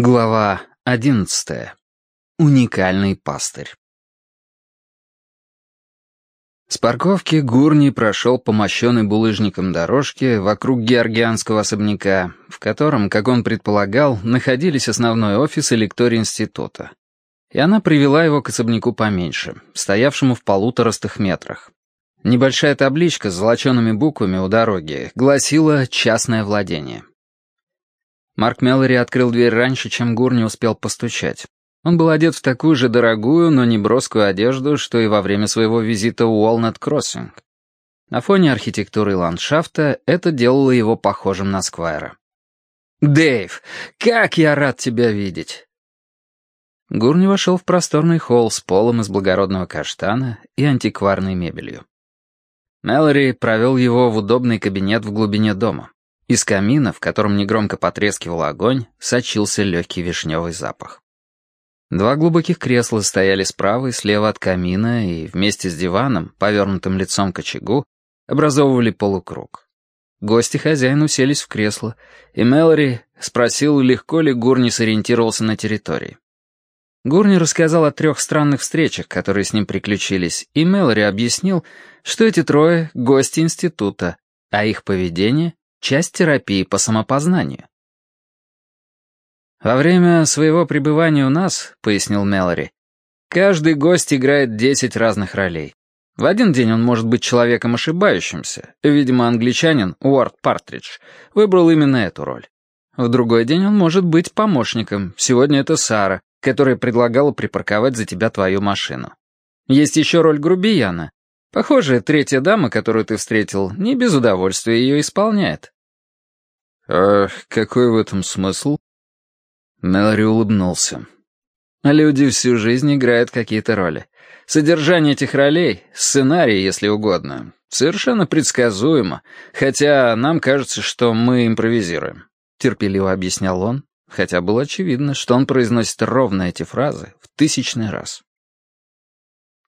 Глава одиннадцатая. Уникальный пастырь. С парковки Гурни прошел по мощенной булыжником дорожке вокруг георгианского особняка, в котором, как он предполагал, находились основной офис и лекторий института. И она привела его к особняку поменьше, стоявшему в полуторастых метрах. Небольшая табличка с золочеными буквами у дороги гласила «Частное владение». Марк Меллори открыл дверь раньше, чем Гурни успел постучать. Он был одет в такую же дорогую, но не броскую одежду, что и во время своего визита в Уолнет-Кроссинг. На фоне архитектуры и ландшафта это делало его похожим на Сквайра. «Дэйв, как я рад тебя видеть!» Гурни вошел в просторный холл с полом из благородного каштана и антикварной мебелью. Мэлори провел его в удобный кабинет в глубине дома. Из камина, в котором негромко потрескивал огонь, сочился легкий вишневый запах. Два глубоких кресла стояли справа и слева от камина и вместе с диваном, повернутым лицом к очагу, образовывали полукруг. Гости хозяина уселись в кресло, и Мэлори спросил, легко ли Гурни сориентировался на территории. Гурни рассказал о трех странных встречах, которые с ним приключились, и Мэлори объяснил, что эти трое — гости института, а их поведение Часть терапии по самопознанию. «Во время своего пребывания у нас, — пояснил Мэлори, — каждый гость играет десять разных ролей. В один день он может быть человеком ошибающимся. Видимо, англичанин Уорд Партридж выбрал именно эту роль. В другой день он может быть помощником. Сегодня это Сара, которая предлагала припарковать за тебя твою машину. Есть еще роль грубияна, Похоже, третья дама, которую ты встретил, не без удовольствия ее исполняет». «А какой в этом смысл?» Мэлори улыбнулся. «Люди всю жизнь играют какие-то роли. Содержание этих ролей, сценарий, если угодно, совершенно предсказуемо, хотя нам кажется, что мы импровизируем», — терпеливо объяснял он, хотя было очевидно, что он произносит ровно эти фразы в тысячный раз.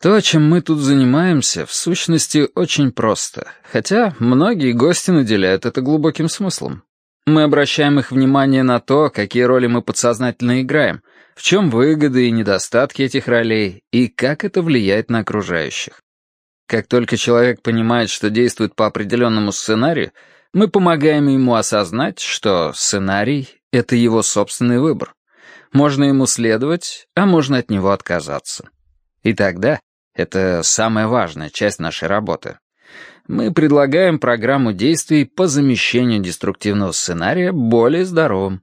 То, чем мы тут занимаемся, в сущности, очень просто, хотя многие гости наделяют это глубоким смыслом. Мы обращаем их внимание на то, какие роли мы подсознательно играем, в чем выгоды и недостатки этих ролей, и как это влияет на окружающих. Как только человек понимает, что действует по определенному сценарию, мы помогаем ему осознать, что сценарий — это его собственный выбор. Можно ему следовать, а можно от него отказаться. И тогда это самая важная часть нашей работы. Мы предлагаем программу действий по замещению деструктивного сценария более здоровым.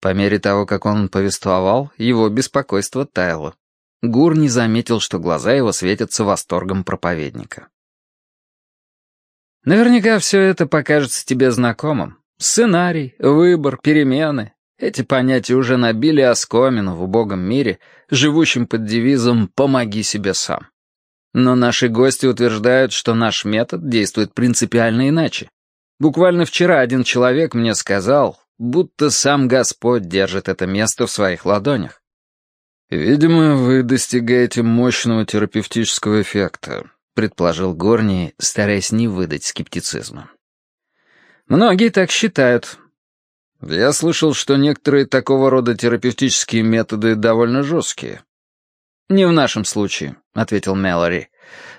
По мере того, как он повествовал, его беспокойство таяло. Гур не заметил, что глаза его светятся восторгом проповедника. Наверняка все это покажется тебе знакомым. Сценарий, выбор, перемены, эти понятия уже набили оскомину в убогом мире, живущем под девизом «помоги себе сам». Но наши гости утверждают, что наш метод действует принципиально иначе. Буквально вчера один человек мне сказал, будто сам Господь держит это место в своих ладонях. «Видимо, вы достигаете мощного терапевтического эффекта», предположил Горни, стараясь не выдать скептицизма. «Многие так считают, я слышал, что некоторые такого рода терапевтические методы довольно жесткие. «Не в нашем случае», — ответил Мэлори.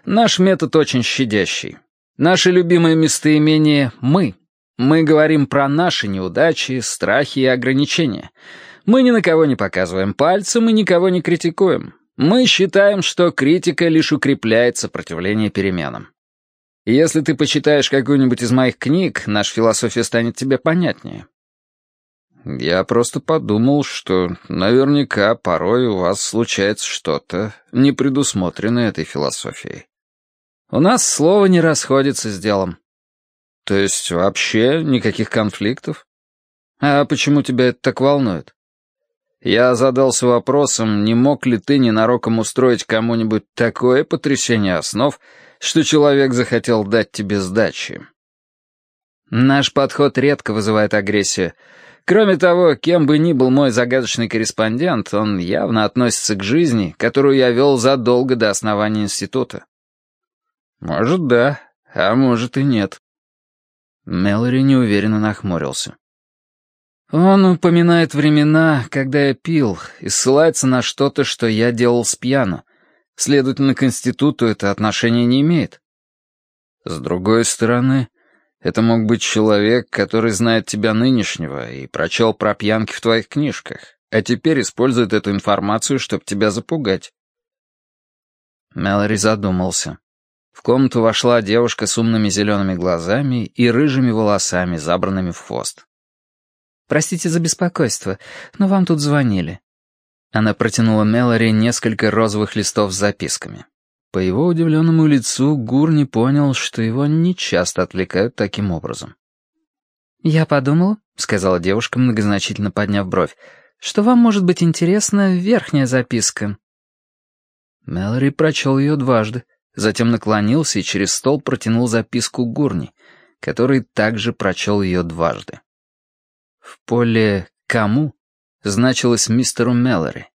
«Наш метод очень щадящий. Наши любимые местоимения «мы». Мы говорим про наши неудачи, страхи и ограничения. Мы ни на кого не показываем пальцем и никого не критикуем. Мы считаем, что критика лишь укрепляет сопротивление переменам. Если ты почитаешь какую-нибудь из моих книг, наша философия станет тебе понятнее. Я просто подумал, что наверняка порой у вас случается что-то, не предусмотренное этой философией. У нас слово не расходится с делом. То есть вообще никаких конфликтов? А почему тебя это так волнует? Я задался вопросом, не мог ли ты ненароком устроить кому-нибудь такое потрясение основ, что человек захотел дать тебе сдачи. Наш подход редко вызывает агрессию, Кроме того, кем бы ни был мой загадочный корреспондент, он явно относится к жизни, которую я вел задолго до основания института. Может, да, а может и нет. Мэлори неуверенно нахмурился. Он упоминает времена, когда я пил, и ссылается на что-то, что я делал с пьяну. Следовательно, к институту это отношение не имеет. С другой стороны, это мог быть человек, который знает тебя нынешнего и прочел про пьянки в твоих книжках, а теперь использует эту информацию, чтобы тебя запугать. Мэлори задумался. В комнату вошла девушка с умными зелеными глазами и рыжими волосами, забранными в хвост. «Простите за беспокойство, но вам тут звонили». Она протянула Мэлори несколько розовых листов с записками. По его удивленному лицу Гурни понял, что его нечасто отвлекают таким образом. «Я подумала», — сказала девушка, многозначительно подняв бровь, «что вам может быть интересна верхняя записка». Мэлори прочел ее дважды, затем наклонился и через стол протянул записку Гурни, который также прочел ее дважды. В поле «Кому» значилось мистеру Меллори.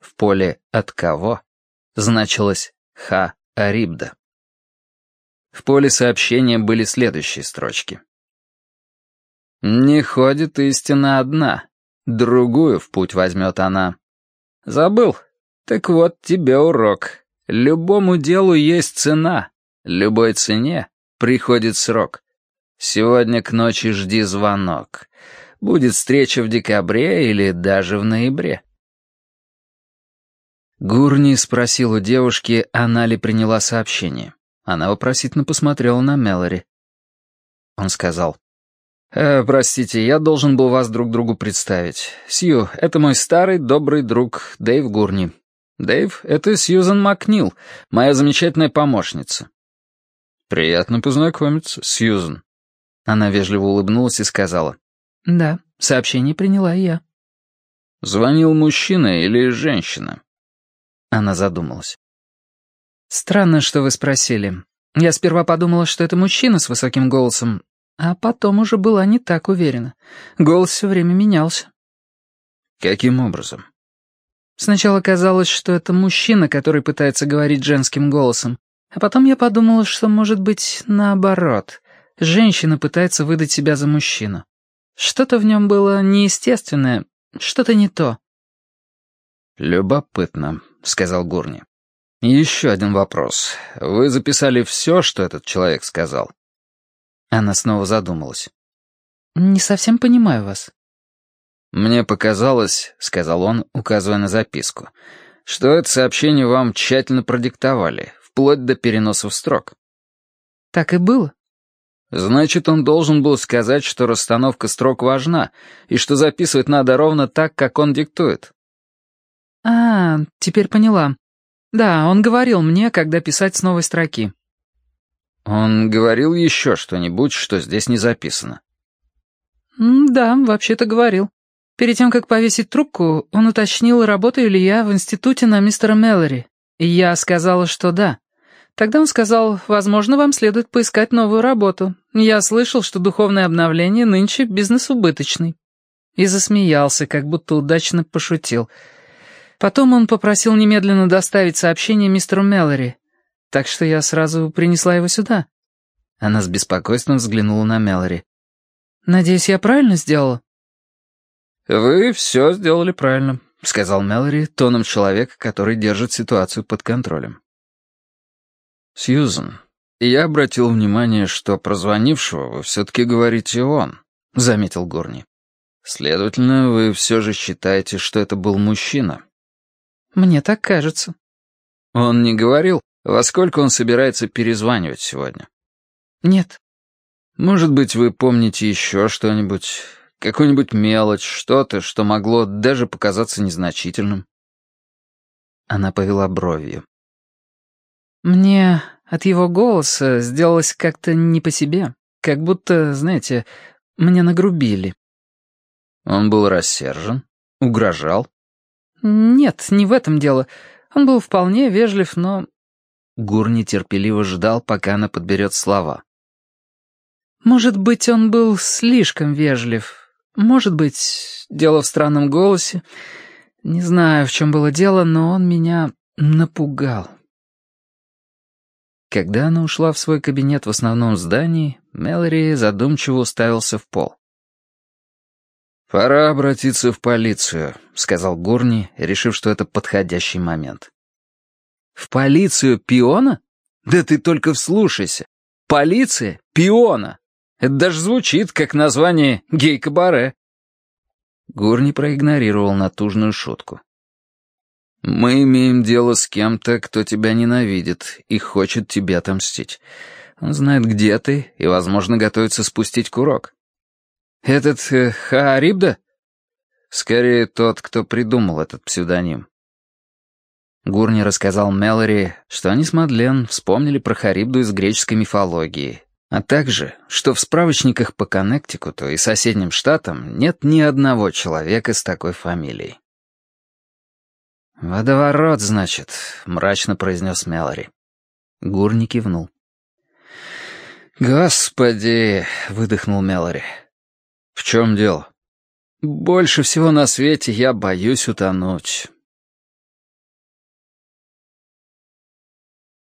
В поле «От кого» значилось «Ха Арибда». В поле сообщения были следующие строчки. «Не ходит истина одна, другую в путь возьмет она. Забыл? Так вот тебе урок. Любому делу есть цена, любой цене приходит срок. Сегодня к ночи жди звонок. Будет встреча в декабре или даже в ноябре. Гурни спросил у девушки, она ли приняла сообщение. Она вопросительно посмотрела на Мэлори. Он сказал, «Э, «Простите, я должен был вас друг другу представить. Сью, это мой старый добрый друг Дэйв Гурни. Дэйв, это Сьюзан Макнил, моя замечательная помощница». «Приятно познакомиться, Сьюзан». Она вежливо улыбнулась и сказала, «Да, сообщение приняла я». «Звонил мужчина или женщина?» Она задумалась. «Странно, что вы спросили. Я сперва подумала, что это мужчина с высоким голосом, а потом уже была не так уверена. Голос все время менялся». «Каким образом?» Сначала казалось, что это мужчина, который пытается говорить женским голосом, а потом я подумала, что, может быть, наоборот. Женщина пытается выдать себя за мужчину. Что-то в нем было неестественное, что-то не то. «Любопытно», — сказал Гурни. «Еще один вопрос. Вы записали все, что этот человек сказал?» Она снова задумалась. «Не совсем понимаю вас». «Мне показалось», — сказал он, указывая на записку, «что это сообщение вам тщательно продиктовали, вплоть до переносов строк». «Так и было», Значит, он должен был сказать, что расстановка строк важна, и что записывать надо ровно так, как он диктует. А, теперь поняла. Да, он говорил мне, когда писать с новой строки. Он говорил еще что-нибудь, что здесь не записано. Да, вообще-то говорил. Перед тем, как повесить трубку, он уточнил, работаю ли я в институте на мистера Меллори. И я сказала, что да. Тогда он сказал, возможно, вам следует поискать новую работу. Я слышал, что духовное обновление нынче бизнес убыточный. И засмеялся, как будто удачно пошутил. Потом он попросил немедленно доставить сообщение мистеру Меллори, так что я сразу принесла его сюда. Она с беспокойством взглянула на Меллори. «Надеюсь, я правильно сделала?» «Вы все сделали правильно», — сказал Меллори тоном человека, который держит ситуацию под контролем. «Сьюзен, я обратил внимание, что про звонившего вы все-таки говорите он», — заметил Горни. «Следовательно, вы все же считаете, что это был мужчина?» «Мне так кажется». «Он не говорил, во сколько он собирается перезванивать сегодня?» «Нет». «Может быть, вы помните еще что-нибудь, какую-нибудь мелочь, что-то, что могло даже показаться незначительным?» Она повела бровью. Мне от его голоса сделалось как-то не по себе, как будто, знаете, мне нагрубили. Он был рассержен, угрожал. Нет, не в этом дело. Он был вполне вежлив, но... Гур нетерпеливо ждал, пока она подберет слова. Может быть, он был слишком вежлив. Может быть, дело в странном голосе. Не знаю, в чем было дело, но он меня напугал. Когда она ушла в свой кабинет в основном здании, Мэлори задумчиво уставился в пол. «Пора обратиться в полицию», — сказал Гурни, решив, что это подходящий момент. «В полицию пиона? Да ты только вслушайся. Полиция пиона. Это даже звучит, как название гей-кабаре». Гурни проигнорировал натужную шутку. «Мы имеем дело с кем-то, кто тебя ненавидит и хочет тебе отомстить. Он знает, где ты, и, возможно, готовится спустить курок. Этот э, Хаарибда? Скорее, тот, кто придумал этот псевдоним. Гурни рассказал Мелори, что они с Мадлен вспомнили про Харибду из греческой мифологии, а также, что в справочниках по Коннектикуту и соседним штатам нет ни одного человека с такой фамилией. «Водоворот, значит», — мрачно произнес Мелори. Гурни кивнул. «Господи!» — выдохнул Мелори. «В чем дело?» «Больше всего на свете я боюсь утонуть.